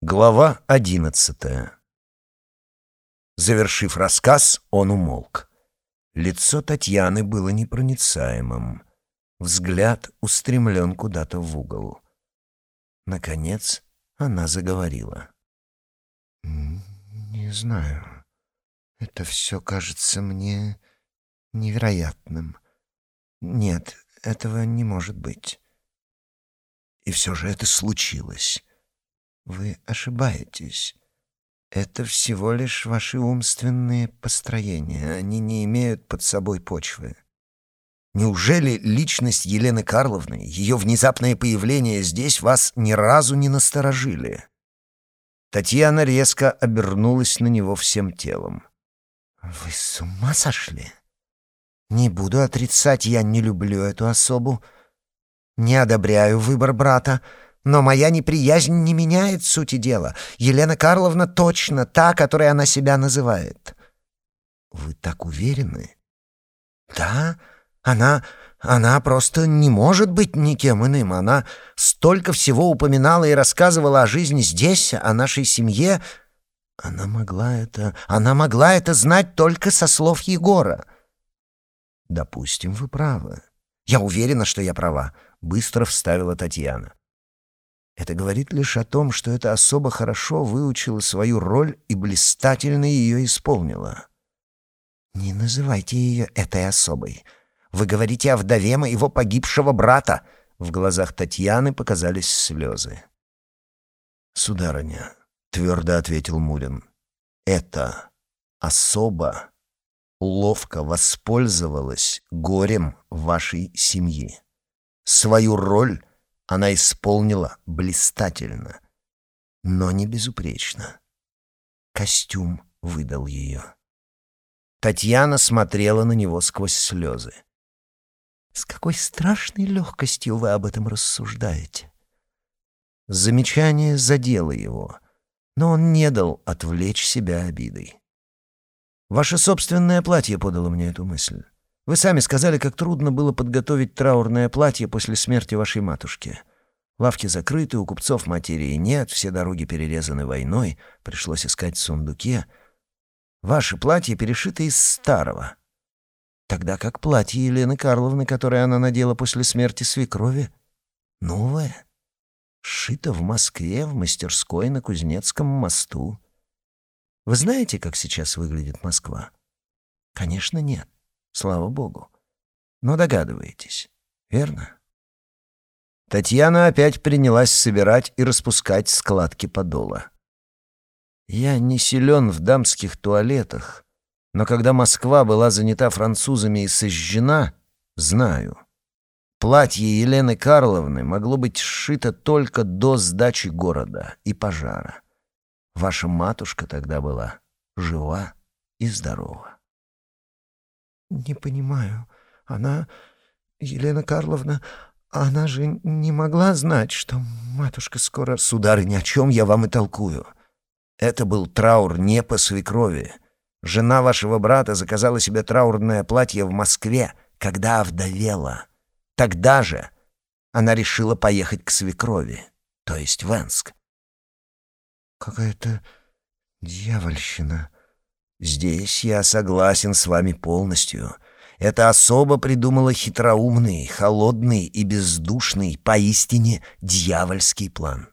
Глава одиннадцатая Завершив рассказ, он умолк. Лицо Татьяны было непроницаемым. Взгляд устремлен куда-то в угол. Наконец она заговорила. «Не знаю. Это все кажется мне невероятным. Нет, этого не может быть». И все же это случилось. Вы ошибаетесь. Это всего лишь ваши умственные построения. Они не имеют под собой почвы. Неужели личность Елены Карловны, ее внезапное появление здесь вас ни разу не насторожили? Татьяна резко обернулась на него всем телом. «Вы с ума сошли? Не буду отрицать, я не люблю эту особу. Не одобряю выбор брата, но моя неприязнь не меняет сути дела. Елена Карловна точно та, которой она себя называет. Вы так уверены? Да, она... Она просто не может быть никем иным. Она столько всего упоминала и рассказывала о жизни здесь, о нашей семье. Она могла это... Она могла это знать только со слов Егора. Допустим, вы правы. Я уверена, что я права. Быстро вставила Татьяна. Это говорит лишь о том, что эта особа хорошо выучила свою роль и блистательно ее исполнила. «Не называйте ее этой особой. Вы говорите о вдове моего погибшего брата». В глазах Татьяны показались слезы. «Сударыня», — твердо ответил Мурин, — «это особа ловко воспользовалась горем вашей семьи. Свою роль она исполнила блистательно, но не безупречно. Костюм выдал ее. Татьяна смотрела на него сквозь слезы. «С какой страшной легкостью вы об этом рассуждаете?» Замечание задело его, но он не дал отвлечь себя обидой. «Ваше собственное платье подало мне эту мысль. Вы сами сказали, как трудно было подготовить траурное платье после смерти вашей матушки. Лавки закрыты, у купцов материи нет, все дороги перерезаны войной, пришлось искать в сундуке. Ваше платье перешито из старого. Тогда как платье Елены Карловны, которое она надела после смерти свекрови, новое, сшито в Москве в мастерской на Кузнецком мосту. Вы знаете, как сейчас выглядит Москва? Конечно, нет. Слава богу. Но догадываетесь, верно? Татьяна опять принялась собирать и распускать складки подола. Я не силен в дамских туалетах, но когда Москва была занята французами и сожжена, знаю. Платье Елены Карловны могло быть сшито только до сдачи города и пожара. Ваша матушка тогда была жива и здорова. «Не понимаю. Она, Елена Карловна, она же не могла знать, что матушка скоро...» «Сударыня, о чем я вам и толкую? Это был траур не по свекрови. Жена вашего брата заказала себе траурное платье в Москве, когда овдовела. Тогда же она решила поехать к свекрови, то есть в Энск. «Какая-то дьявольщина», Здесь я согласен с вами полностью. Эта особа придумала хитроумный, холодный и бездушный, поистине дьявольский план.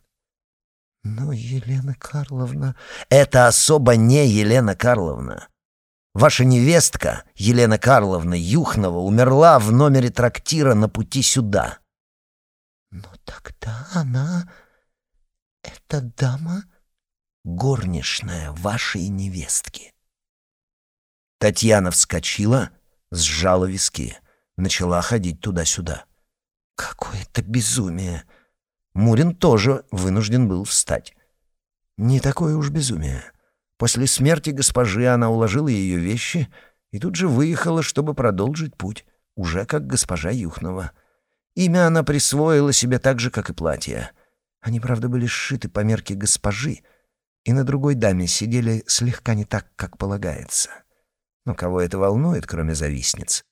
Но Елена Карловна... Эта особа не Елена Карловна. Ваша невестка, Елена Карловна Юхнова, умерла в номере трактира на пути сюда. Но тогда она... Эта дама... Горничная вашей невестки. Татьяна вскочила, сжала виски, начала ходить туда-сюда. Какое-то безумие. Мурин тоже вынужден был встать. Не такое уж безумие. После смерти госпожи она уложила ее вещи и тут же выехала, чтобы продолжить путь, уже как госпожа Юхнова. Имя она присвоила себе так же, как и платье. Они, правда, были сшиты по мерке госпожи, и на другой даме сидели слегка не так, как полагается. Но кого это волнует, кроме завистниц?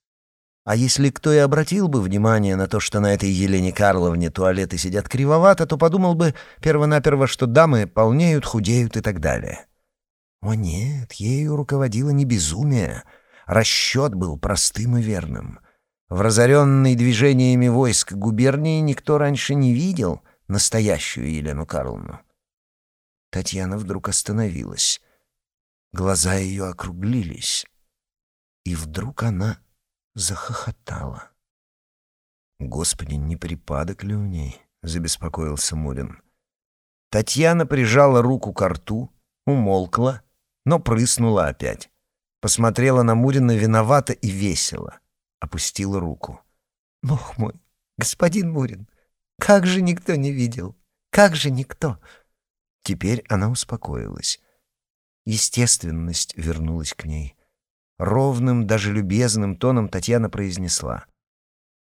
А если кто и обратил бы внимание на то, что на этой Елене Карловне туалеты сидят кривовато, то подумал бы первонаперво, что дамы полнеют, худеют и так далее. О нет, ею руководило не безумие. Расчет был простым и верным. В разоренной движениями войск губернии никто раньше не видел настоящую Елену Карловну. Татьяна вдруг остановилась. Глаза ее округлились. И вдруг она захохотала. «Господи, не припадок ли у ней?» — забеспокоился Мурин. Татьяна прижала руку к рту, умолкла, но прыснула опять. Посмотрела на Мурина виновато и весело. Опустила руку. «Бог мой, господин Мурин, как же никто не видел? Как же никто?» Теперь она успокоилась. Естественность вернулась к ней. Ровным, даже любезным тоном Татьяна произнесла.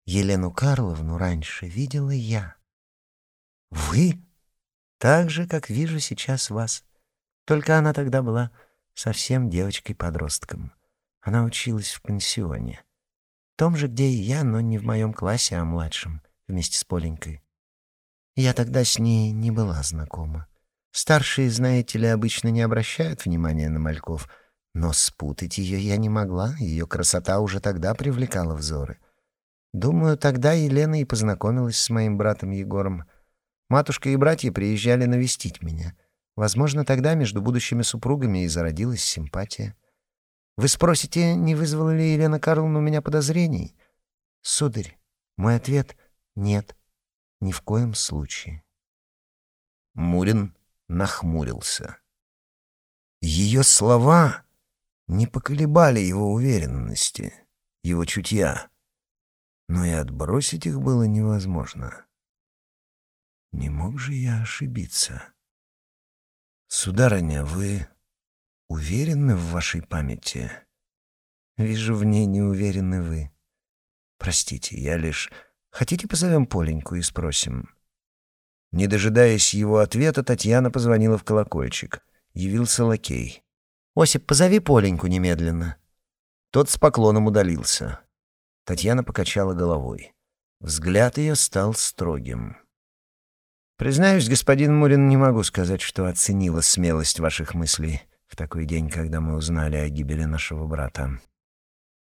«Елену Карловну раньше видела я». «Вы?» «Так же, как вижу сейчас вас. Только она тогда была совсем девочкой-подростком. Она училась в пансионе. В том же, где и я, но не в моем классе, а младшем, вместе с Поленькой. Я тогда с ней не была знакома. Старшие, знаете ли, обычно не обращают внимания на мальков — но спутать ее я не могла, ее красота уже тогда привлекала взоры. Думаю, тогда Елена и познакомилась с моим братом Егором. Матушка и братья приезжали навестить меня. Возможно, тогда между будущими супругами и зародилась симпатия. Вы спросите, не вызвала ли Елена Карловна у меня подозрений? Сударь, мой ответ — нет, ни в коем случае. Мурин нахмурился. Ее слова не поколебали его уверенности, его чутья, но и отбросить их было невозможно. Не мог же я ошибиться. Сударыня, вы уверены в вашей памяти? Вижу, в ней не уверены вы. Простите, я лишь... Хотите, позовем Поленьку и спросим?» Не дожидаясь его ответа, Татьяна позвонила в колокольчик. Явился лакей. «Осип, позови Поленьку немедленно». Тот с поклоном удалился. Татьяна покачала головой. Взгляд ее стал строгим. «Признаюсь, господин Мурин, не могу сказать, что оценила смелость ваших мыслей в такой день, когда мы узнали о гибели нашего брата».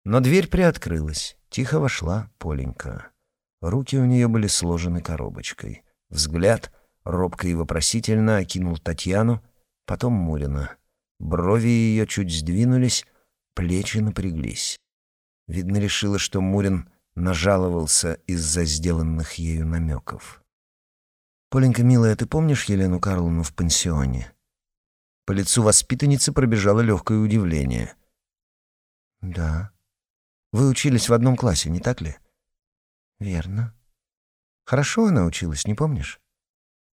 Но дверь приоткрылась. Тихо вошла Поленька. Руки у нее были сложены коробочкой. Взгляд робко и вопросительно окинул Татьяну, потом Мурина. Брови ее чуть сдвинулись, плечи напряглись. Видно, решила, что Мурин нажаловался из-за сделанных ею намеков. «Поленька, милая, ты помнишь Елену Карловну в пансионе?» По лицу воспитанницы пробежало легкое удивление. «Да. Вы учились в одном классе, не так ли?» «Верно. Хорошо она училась, не помнишь?»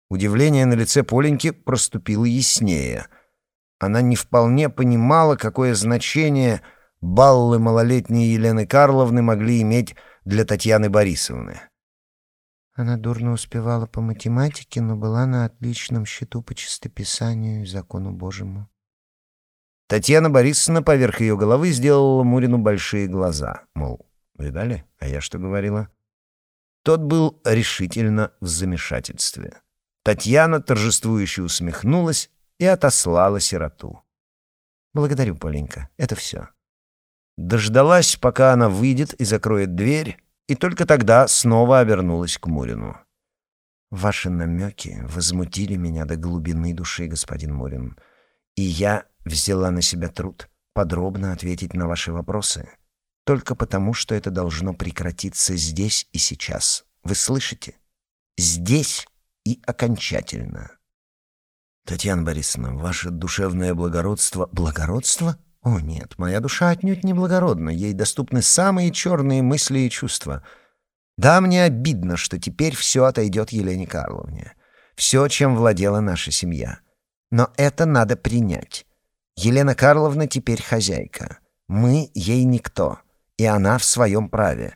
Удивление на лице Поленьки проступило яснее — она не вполне понимала, какое значение баллы малолетней Елены Карловны могли иметь для Татьяны Борисовны. Она дурно успевала по математике, но была на отличном счету по чистописанию и закону Божьему. Татьяна Борисовна поверх ее головы сделала Мурину большие глаза, мол, видали, а я что говорила? Тот был решительно в замешательстве. Татьяна торжествующе усмехнулась и отослала сироту. «Благодарю, Поленька, это все». Дождалась, пока она выйдет и закроет дверь, и только тогда снова обернулась к Мурину. «Ваши намеки возмутили меня до глубины души, господин Мурин, и я взяла на себя труд подробно ответить на ваши вопросы, только потому, что это должно прекратиться здесь и сейчас. Вы слышите? Здесь и окончательно». «Татьяна Борисовна, ваше душевное благородство...» «Благородство? О, нет, моя душа отнюдь не благородна. Ей доступны самые черные мысли и чувства. Да, мне обидно, что теперь все отойдет Елене Карловне. Все, чем владела наша семья. Но это надо принять. Елена Карловна теперь хозяйка. Мы ей никто, и она в своем праве.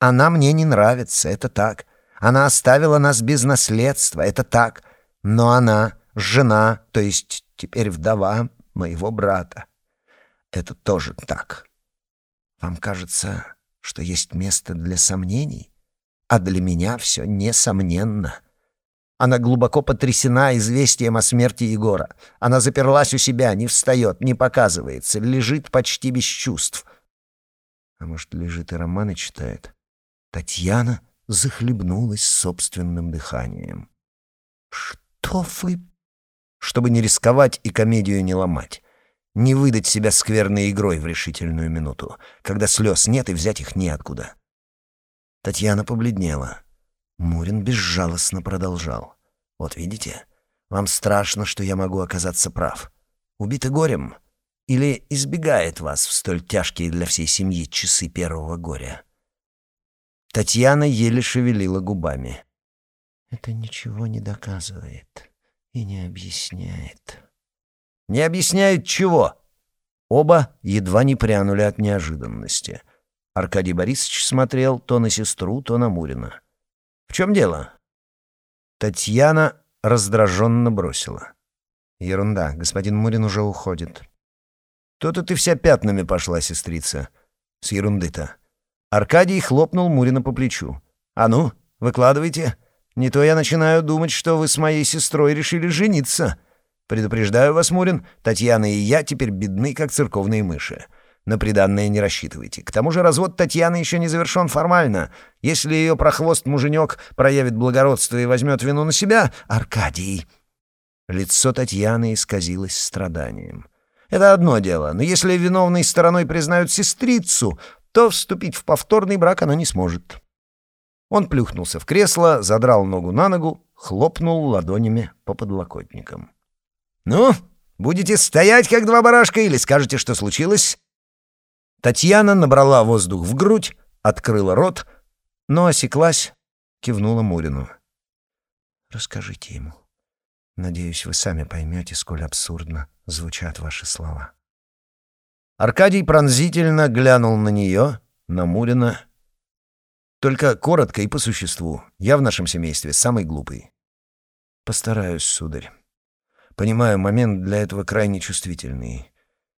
Она мне не нравится, это так. Она оставила нас без наследства, это так. Но она жена, то есть теперь вдова моего брата. Это тоже так. Вам кажется, что есть место для сомнений, а для меня все несомненно. Она глубоко потрясена известием о смерти Егора. Она заперлась у себя, не встает, не показывается, лежит почти без чувств. А может, лежит и романы читает? Татьяна захлебнулась собственным дыханием. «Что вы...» Чтобы не рисковать и комедию не ломать. Не выдать себя скверной игрой в решительную минуту, когда слез нет и взять их неоткуда. Татьяна побледнела. Мурин безжалостно продолжал. «Вот видите, вам страшно, что я могу оказаться прав. Убиты горем или избегает вас в столь тяжкие для всей семьи часы первого горя?» Татьяна еле шевелила губами. «Это ничего не доказывает и не объясняет». «Не объясняет чего?» Оба едва не прянули от неожиданности. Аркадий Борисович смотрел то на сестру, то на Мурина. «В чем дело?» Татьяна раздраженно бросила. «Ерунда, господин Мурин уже уходит». «То-то ты вся пятнами пошла, сестрица. С ерунды-то». Аркадий хлопнул Мурина по плечу. «А ну, выкладывайте. Не то я начинаю думать, что вы с моей сестрой решили жениться. Предупреждаю вас, Мурин, Татьяна и я теперь бедны, как церковные мыши. На приданное не рассчитывайте. К тому же развод Татьяны еще не завершен формально. Если ее прохвост муженек проявит благородство и возьмет вину на себя, Аркадий...» Лицо Татьяны исказилось страданием. «Это одно дело, но если виновной стороной признают сестрицу, то вступить в повторный брак она не сможет. Он плюхнулся в кресло, задрал ногу на ногу, хлопнул ладонями по подлокотникам. «Ну, будете стоять, как два барашка, или скажете, что случилось?» Татьяна набрала воздух в грудь, открыла рот, но осеклась, кивнула Мурину. «Расскажите ему. Надеюсь, вы сами поймете, сколь абсурдно звучат ваши слова». Аркадий пронзительно глянул на нее, на Мурина. Только коротко и по существу. Я в нашем семействе самый глупый. Постараюсь, сударь. Понимаю, момент для этого крайне чувствительный.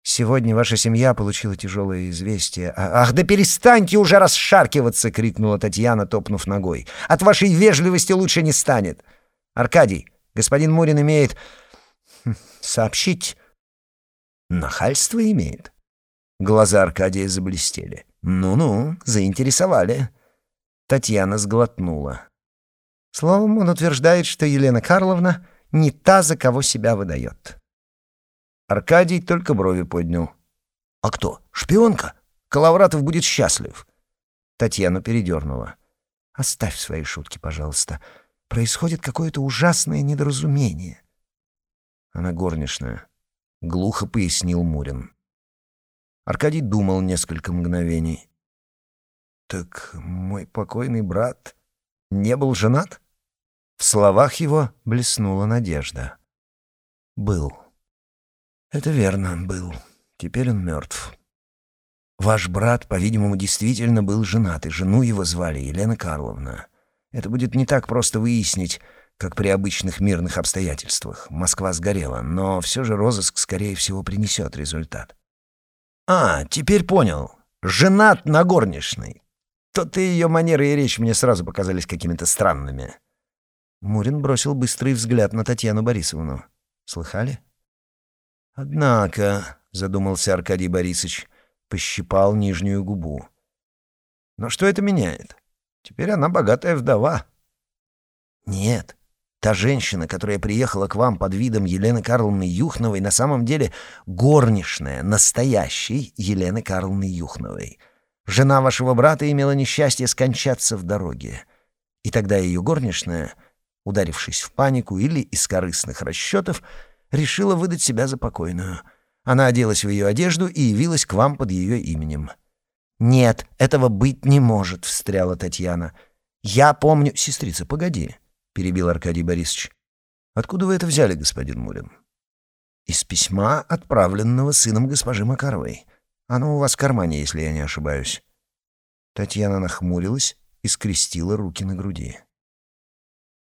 Сегодня ваша семья получила тяжелое известие. А, «Ах, да перестаньте уже расшаркиваться!» — крикнула Татьяна, топнув ногой. «От вашей вежливости лучше не станет. Аркадий, господин Мурин имеет... Хм, сообщить... Нахальство имеет. Глаза Аркадия заблестели. «Ну-ну, заинтересовали». Татьяна сглотнула. Словом, он утверждает, что Елена Карловна не та, за кого себя выдает. Аркадий только брови поднял. «А кто? Шпионка? Коловратов будет счастлив». Татьяна передернула. «Оставь свои шутки, пожалуйста. Происходит какое-то ужасное недоразумение». Она горничная. Глухо пояснил Мурин. Аркадий думал несколько мгновений. «Так мой покойный брат не был женат?» В словах его блеснула надежда. «Был. Это верно, был. Теперь он мертв. Ваш брат, по-видимому, действительно был женат, и жену его звали Елена Карловна. Это будет не так просто выяснить, как при обычных мирных обстоятельствах. Москва сгорела, но все же розыск, скорее всего, принесет результат. «А, теперь понял. Женат на горничной. То-то ее манеры и речь мне сразу показались какими-то странными». Мурин бросил быстрый взгляд на Татьяну Борисовну. «Слыхали?» «Однако», — задумался Аркадий Борисович, пощипал нижнюю губу. «Но что это меняет? Теперь она богатая вдова». «Нет, Та женщина, которая приехала к вам под видом Елены Карловны Юхновой, на самом деле горничная настоящей Елены Карловны Юхновой. Жена вашего брата имела несчастье скончаться в дороге. И тогда ее горничная, ударившись в панику или из корыстных расчетов, решила выдать себя за покойную. Она оделась в ее одежду и явилась к вам под ее именем. «Нет, этого быть не может», — встряла Татьяна. «Я помню...» «Сестрица, погоди», — перебил Аркадий Борисович. «Откуда вы это взяли, господин Мурин?» «Из письма, отправленного сыном госпожи Макаровой. Оно у вас в кармане, если я не ошибаюсь». Татьяна нахмурилась и скрестила руки на груди.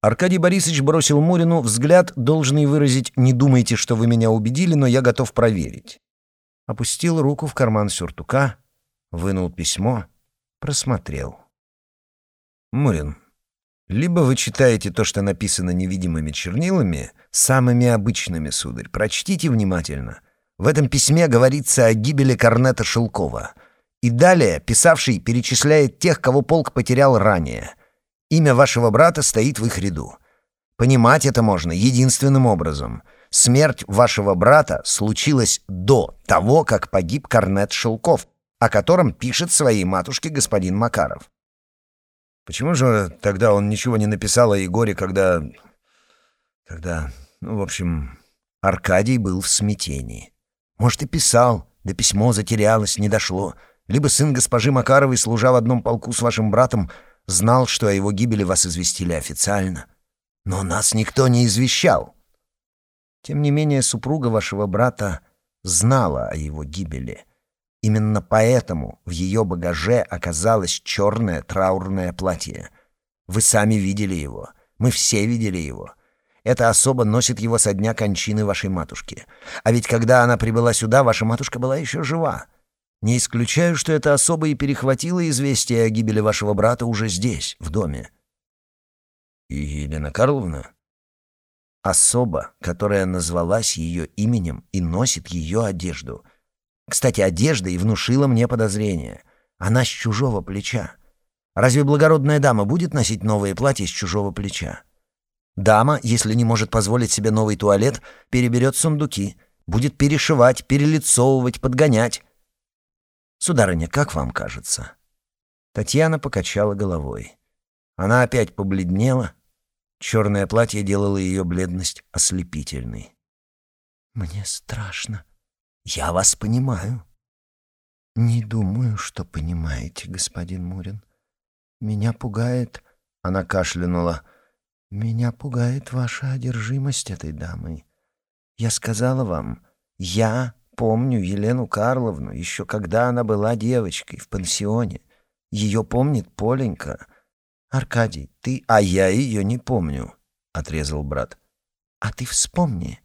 Аркадий Борисович бросил Мурину взгляд, должный выразить «не думайте, что вы меня убедили, но я готов проверить». Опустил руку в карман сюртука, вынул письмо, Просмотрел. Мурин, либо вы читаете то, что написано невидимыми чернилами, самыми обычными, сударь. Прочтите внимательно. В этом письме говорится о гибели Корнета Шелкова. И далее писавший перечисляет тех, кого полк потерял ранее. Имя вашего брата стоит в их ряду. Понимать это можно единственным образом. Смерть вашего брата случилась до того, как погиб Корнет Шелков, о котором пишет своей матушке господин Макаров. Почему же тогда он ничего не написал о Егоре, когда... когда... ну, в общем, Аркадий был в смятении? Может, и писал, да письмо затерялось, не дошло. Либо сын госпожи Макаровой, служа в одном полку с вашим братом, знал, что о его гибели вас известили официально. Но нас никто не извещал. Тем не менее, супруга вашего брата знала о его гибели — Именно поэтому в ее багаже оказалось черное траурное платье. Вы сами видели его. Мы все видели его. Эта особа носит его со дня кончины вашей матушки. А ведь когда она прибыла сюда, ваша матушка была еще жива. Не исключаю, что эта особа и перехватила известие о гибели вашего брата уже здесь, в доме. И Елена Карловна? Особа, которая назвалась ее именем и носит ее одежду — кстати, одежда и внушила мне подозрение. Она с чужого плеча. Разве благородная дама будет носить новые платья с чужого плеча? Дама, если не может позволить себе новый туалет, переберет сундуки, будет перешивать, перелицовывать, подгонять. Сударыня, как вам кажется? Татьяна покачала головой. Она опять побледнела. Черное платье делало ее бледность ослепительной. «Мне страшно», я вас понимаю. Не думаю, что понимаете, господин Мурин. Меня пугает... Она кашлянула. Меня пугает ваша одержимость этой дамой. Я сказала вам, я помню Елену Карловну, еще когда она была девочкой в пансионе. Ее помнит Поленька. Аркадий, ты... А я ее не помню, — отрезал брат. А ты вспомни.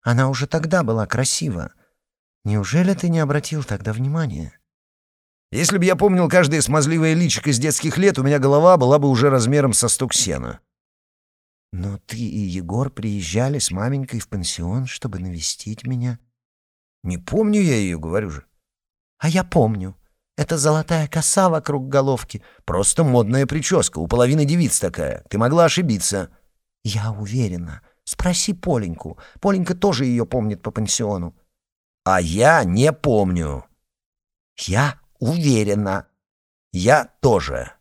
Она уже тогда была красива. Неужели ты не обратил тогда внимания? Если бы я помнил каждое смазливое личико из детских лет, у меня голова была бы уже размером со стук сена. Но ты и Егор приезжали с маменькой в пансион, чтобы навестить меня. Не помню я ее, говорю же. А я помню. Это золотая коса вокруг головки. Просто модная прическа, у половины девиц такая. Ты могла ошибиться. Я уверена. Спроси Поленьку. Поленька тоже ее помнит по пансиону. А я не помню. Я уверена. Я тоже.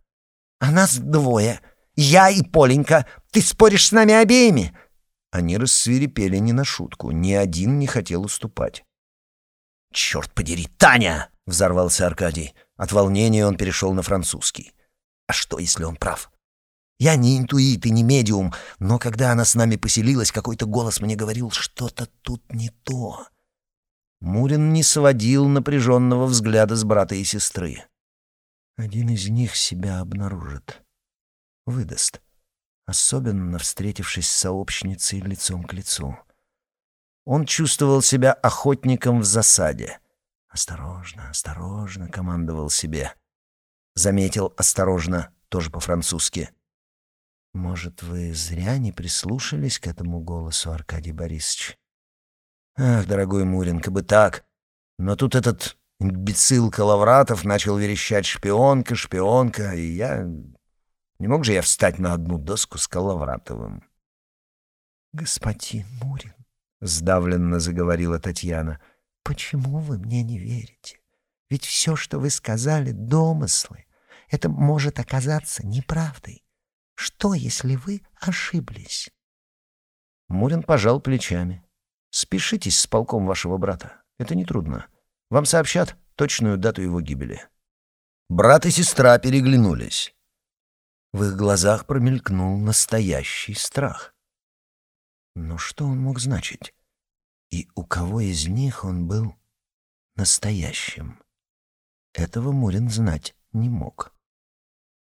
А нас двое. Я и Поленька. Ты споришь с нами обеими? Они рассвирепели не на шутку. Ни один не хотел уступать. «Черт подери, Таня!» — взорвался Аркадий. От волнения он перешел на французский. «А что, если он прав? Я не интуит и не медиум, но когда она с нами поселилась, какой-то голос мне говорил, что-то тут не то. Мурин не сводил напряженного взгляда с брата и сестры. Один из них себя обнаружит. Выдаст. Особенно встретившись с сообщницей лицом к лицу. Он чувствовал себя охотником в засаде. «Осторожно, осторожно», — командовал себе. Заметил «осторожно», тоже по-французски. «Может, вы зря не прислушались к этому голосу, Аркадий Борисович?» Ах, дорогой Муренко, бы так. Но тут этот имбецил Калавратов начал верещать «шпионка, шпионка», и я... Не мог же я встать на одну доску с Калавратовым? «Господин Мурин», — сдавленно заговорила Татьяна, — «почему вы мне не верите? Ведь все, что вы сказали, — домыслы. Это может оказаться неправдой. Что, если вы ошиблись?» Мурин пожал плечами. Спешитесь с полком вашего брата. Это нетрудно. Вам сообщат точную дату его гибели». Брат и сестра переглянулись. В их глазах промелькнул настоящий страх. Но что он мог значить? И у кого из них он был настоящим? Этого Мурин знать не мог.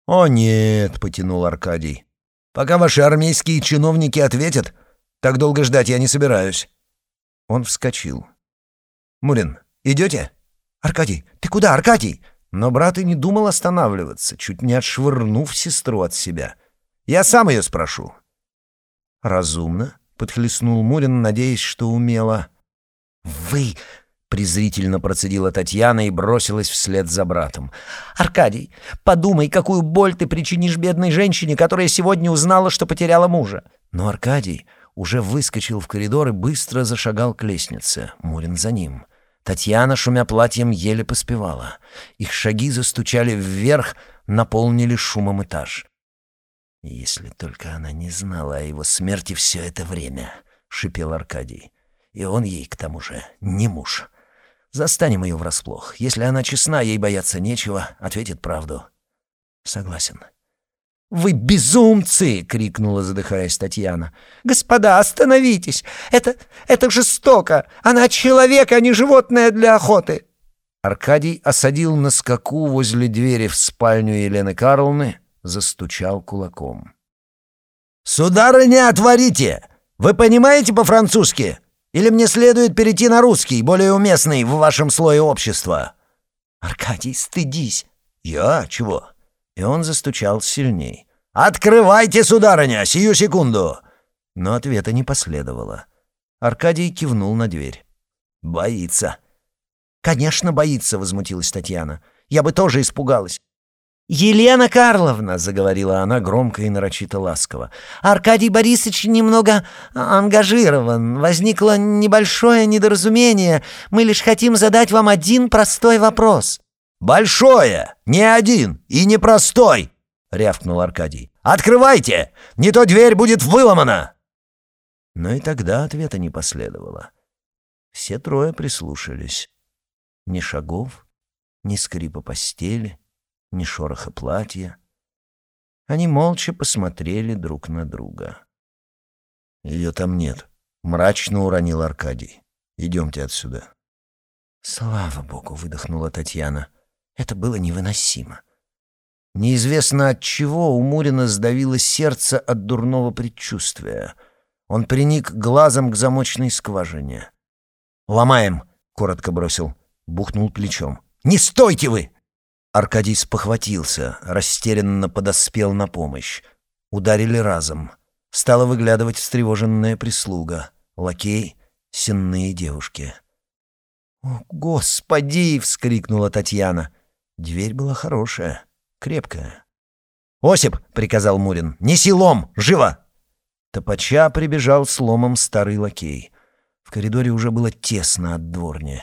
«О нет», — потянул Аркадий. «Пока ваши армейские чиновники ответят, так долго ждать я не собираюсь. Он вскочил. «Мурин, идете?» «Аркадий, ты куда, Аркадий?» Но брат и не думал останавливаться, чуть не отшвырнув сестру от себя. «Я сам ее спрошу». «Разумно», — подхлестнул Мурин, надеясь, что умело. «Вы презрительно процедила Татьяна и бросилась вслед за братом. «Аркадий, подумай, какую боль ты причинишь бедной женщине, которая сегодня узнала, что потеряла мужа!» Но Аркадий уже выскочил в коридор и быстро зашагал к лестнице. Мурин за ним. Татьяна, шумя платьем, еле поспевала. Их шаги застучали вверх, наполнили шумом этаж. «Если только она не знала о его смерти все это время», — шипел Аркадий. «И он ей, к тому же, не муж». Застанем ее врасплох. Если она честна, ей бояться нечего, ответит правду. Согласен. «Вы безумцы!» — крикнула, задыхаясь Татьяна. «Господа, остановитесь! Это... это жестоко! Она человек, а не животное для охоты!» Аркадий осадил на скаку возле двери в спальню Елены Карловны, застучал кулаком. «Сударыня, отворите! Вы понимаете по-французски?» Или мне следует перейти на русский, более уместный в вашем слое общества?» «Аркадий, стыдись!» «Я? Чего?» И он застучал сильней. «Открывайте, сударыня, сию секунду!» Но ответа не последовало. Аркадий кивнул на дверь. «Боится». «Конечно, боится», — возмутилась Татьяна. «Я бы тоже испугалась. «Елена Карловна», — заговорила она громко и нарочито ласково, — «Аркадий Борисович немного ангажирован. Возникло небольшое недоразумение. Мы лишь хотим задать вам один простой вопрос». «Большое! Не один и не простой!» — рявкнул Аркадий. «Открывайте! Не то дверь будет выломана!» Но и тогда ответа не последовало. Все трое прислушались. Ни шагов, ни скрипа постели, ни шороха платья. Они молча посмотрели друг на друга. «Ее там нет», — мрачно уронил Аркадий. «Идемте отсюда». «Слава богу!» — выдохнула Татьяна. «Это было невыносимо». Неизвестно от чего у Мурина сдавило сердце от дурного предчувствия. Он приник глазом к замочной скважине. «Ломаем!» — коротко бросил. Бухнул плечом. «Не стойте вы!» Аркадий спохватился, растерянно подоспел на помощь. Ударили разом. Стала выглядывать встревоженная прислуга. Лакей, сенные девушки. «О, Господи!» — вскрикнула Татьяна. Дверь была хорошая, крепкая. «Осип!» — приказал Мурин. «Неси лом! Живо!» Топача прибежал с ломом старый лакей. В коридоре уже было тесно от дворни.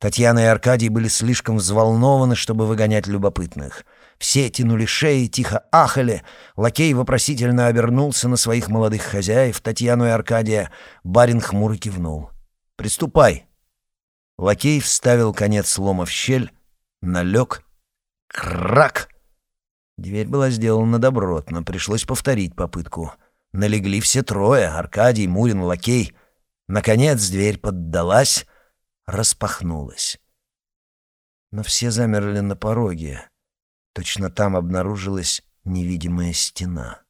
Татьяна и Аркадий были слишком взволнованы, чтобы выгонять любопытных. Все тянули шеи, тихо ахали. Лакей вопросительно обернулся на своих молодых хозяев, Татьяну и Аркадия. Барин хмуро кивнул. «Приступай!» Лакей вставил конец слома в щель, налег. Крак! Дверь была сделана добротно, пришлось повторить попытку. Налегли все трое — Аркадий, Мурин, Лакей. Наконец дверь поддалась, распахнулась. Но все замерли на пороге. Точно там обнаружилась невидимая стена.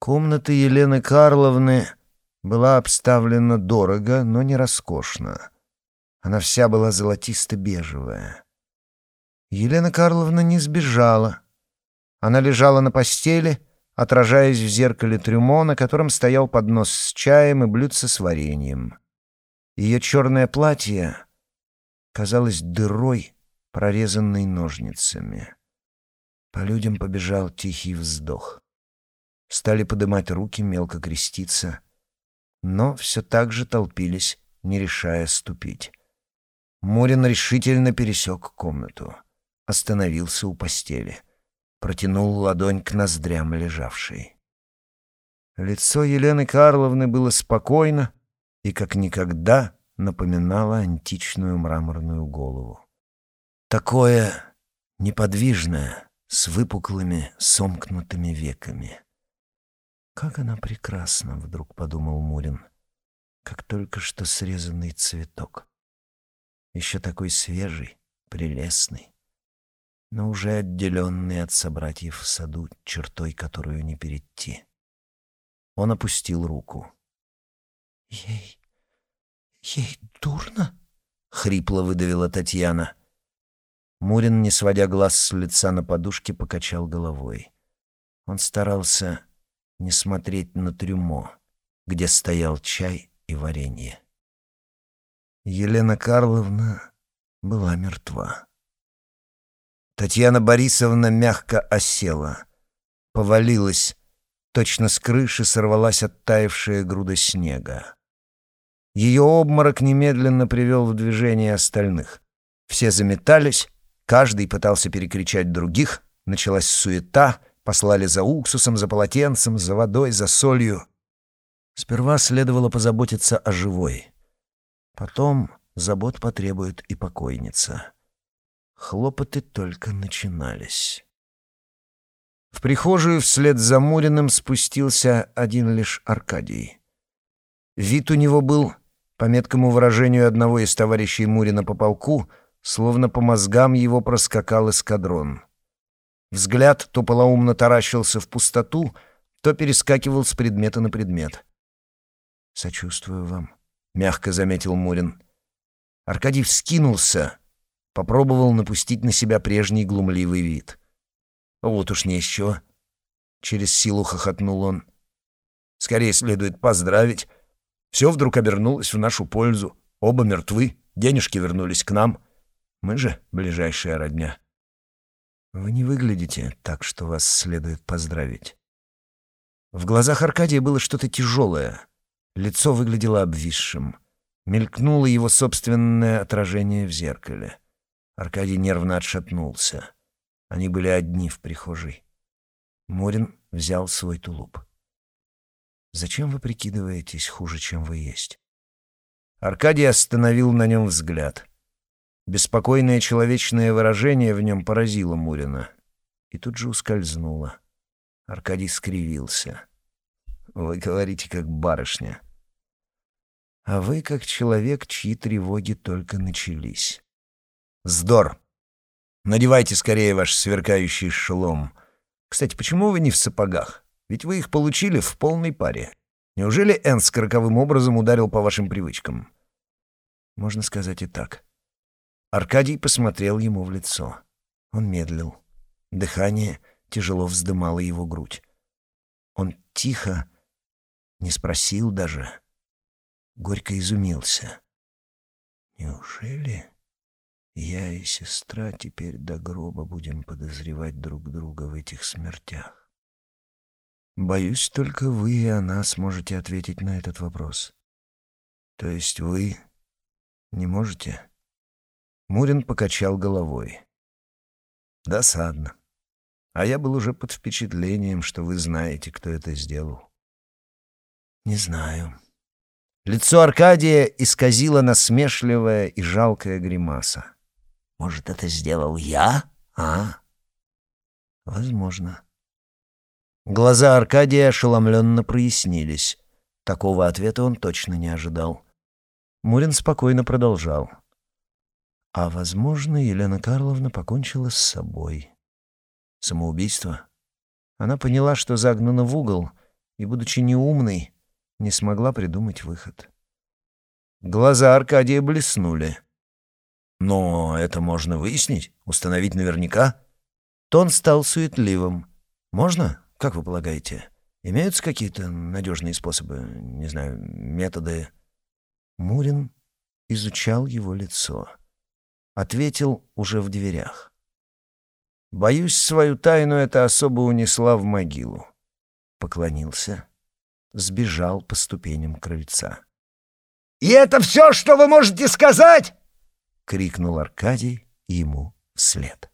Комната Елены Карловны была обставлена дорого, но не роскошно. Она вся была золотисто-бежевая. Елена Карловна не сбежала. Она лежала на постели, отражаясь в зеркале трюмо, на котором стоял поднос с чаем и блюдце с вареньем. Ее черное платье казалось дырой, прорезанной ножницами. По людям побежал тихий вздох. Стали подымать руки, мелко креститься, но все так же толпились, не решая ступить. Мурин решительно пересек комнату, остановился у постели, протянул ладонь к ноздрям лежавшей. Лицо Елены Карловны было спокойно, и как никогда напоминала античную мраморную голову. Такое неподвижное, с выпуклыми, сомкнутыми веками. «Как она прекрасна!» — вдруг подумал Мурин. «Как только что срезанный цветок. Еще такой свежий, прелестный, но уже отделенный от собратьев в саду чертой, которую не перейти». Он опустил руку. «Ей... ей дурно?» — хрипло выдавила Татьяна. Мурин, не сводя глаз с лица на подушке, покачал головой. Он старался не смотреть на трюмо, где стоял чай и варенье. Елена Карловна была мертва. Татьяна Борисовна мягко осела, повалилась, точно с крыши сорвалась оттаившая груда снега. Ее обморок немедленно привел в движение остальных. Все заметались, каждый пытался перекричать других, началась суета, послали за уксусом, за полотенцем, за водой, за солью. Сперва следовало позаботиться о живой. Потом забот потребует и покойница. Хлопоты только начинались. В прихожую вслед за Муриным спустился один лишь Аркадий. Вид у него был, по меткому выражению одного из товарищей Мурина по полку, словно по мозгам его проскакал эскадрон. Взгляд то полоумно таращился в пустоту, то перескакивал с предмета на предмет. «Сочувствую вам», — мягко заметил Мурин. Аркадий вскинулся, попробовал напустить на себя прежний глумливый вид. «Вот уж не еще!» — через силу хохотнул он. «Скорее следует поздравить. Все вдруг обернулось в нашу пользу. Оба мертвы, денежки вернулись к нам. Мы же ближайшая родня». «Вы не выглядите так, что вас следует поздравить». В глазах Аркадия было что-то тяжелое. Лицо выглядело обвисшим. Мелькнуло его собственное отражение в зеркале. Аркадий нервно отшатнулся. Они были одни в прихожей. Морин взял свой тулуп. «Зачем вы прикидываетесь хуже, чем вы есть?» Аркадий остановил на нем взгляд. Беспокойное человечное выражение в нем поразило Мурина. И тут же ускользнуло. Аркадий скривился. «Вы говорите, как барышня. А вы, как человек, чьи тревоги только начались». «Здор!» Надевайте скорее ваш сверкающий шелом. Кстати, почему вы не в сапогах? Ведь вы их получили в полной паре. Неужели Энс роковым образом ударил по вашим привычкам? Можно сказать и так. Аркадий посмотрел ему в лицо. Он медлил. Дыхание тяжело вздымало его грудь. Он тихо, не спросил даже, горько изумился. «Неужели?» Я и сестра теперь до гроба будем подозревать друг друга в этих смертях. Боюсь, только вы и она сможете ответить на этот вопрос. То есть вы не можете? Мурин покачал головой. Досадно. А я был уже под впечатлением, что вы знаете, кто это сделал. Не знаю. Лицо Аркадия исказило насмешливая и жалкая гримаса. Может, это сделал я, а? Возможно. Глаза Аркадия ошеломленно прояснились. Такого ответа он точно не ожидал. Мурин спокойно продолжал. А, возможно, Елена Карловна покончила с собой. Самоубийство? Она поняла, что загнана в угол, и, будучи неумной, не смогла придумать выход. Глаза Аркадия блеснули. Но это можно выяснить, установить наверняка. Тон стал суетливым. Можно? Как вы полагаете? Имеются какие-то надежные способы, не знаю, методы? Мурин изучал его лицо. Ответил уже в дверях. Боюсь, свою тайну эта особа унесла в могилу. Поклонился, сбежал по ступеням крыльца. «И это все, что вы можете сказать?» Крикнул Аркадий ему вслед.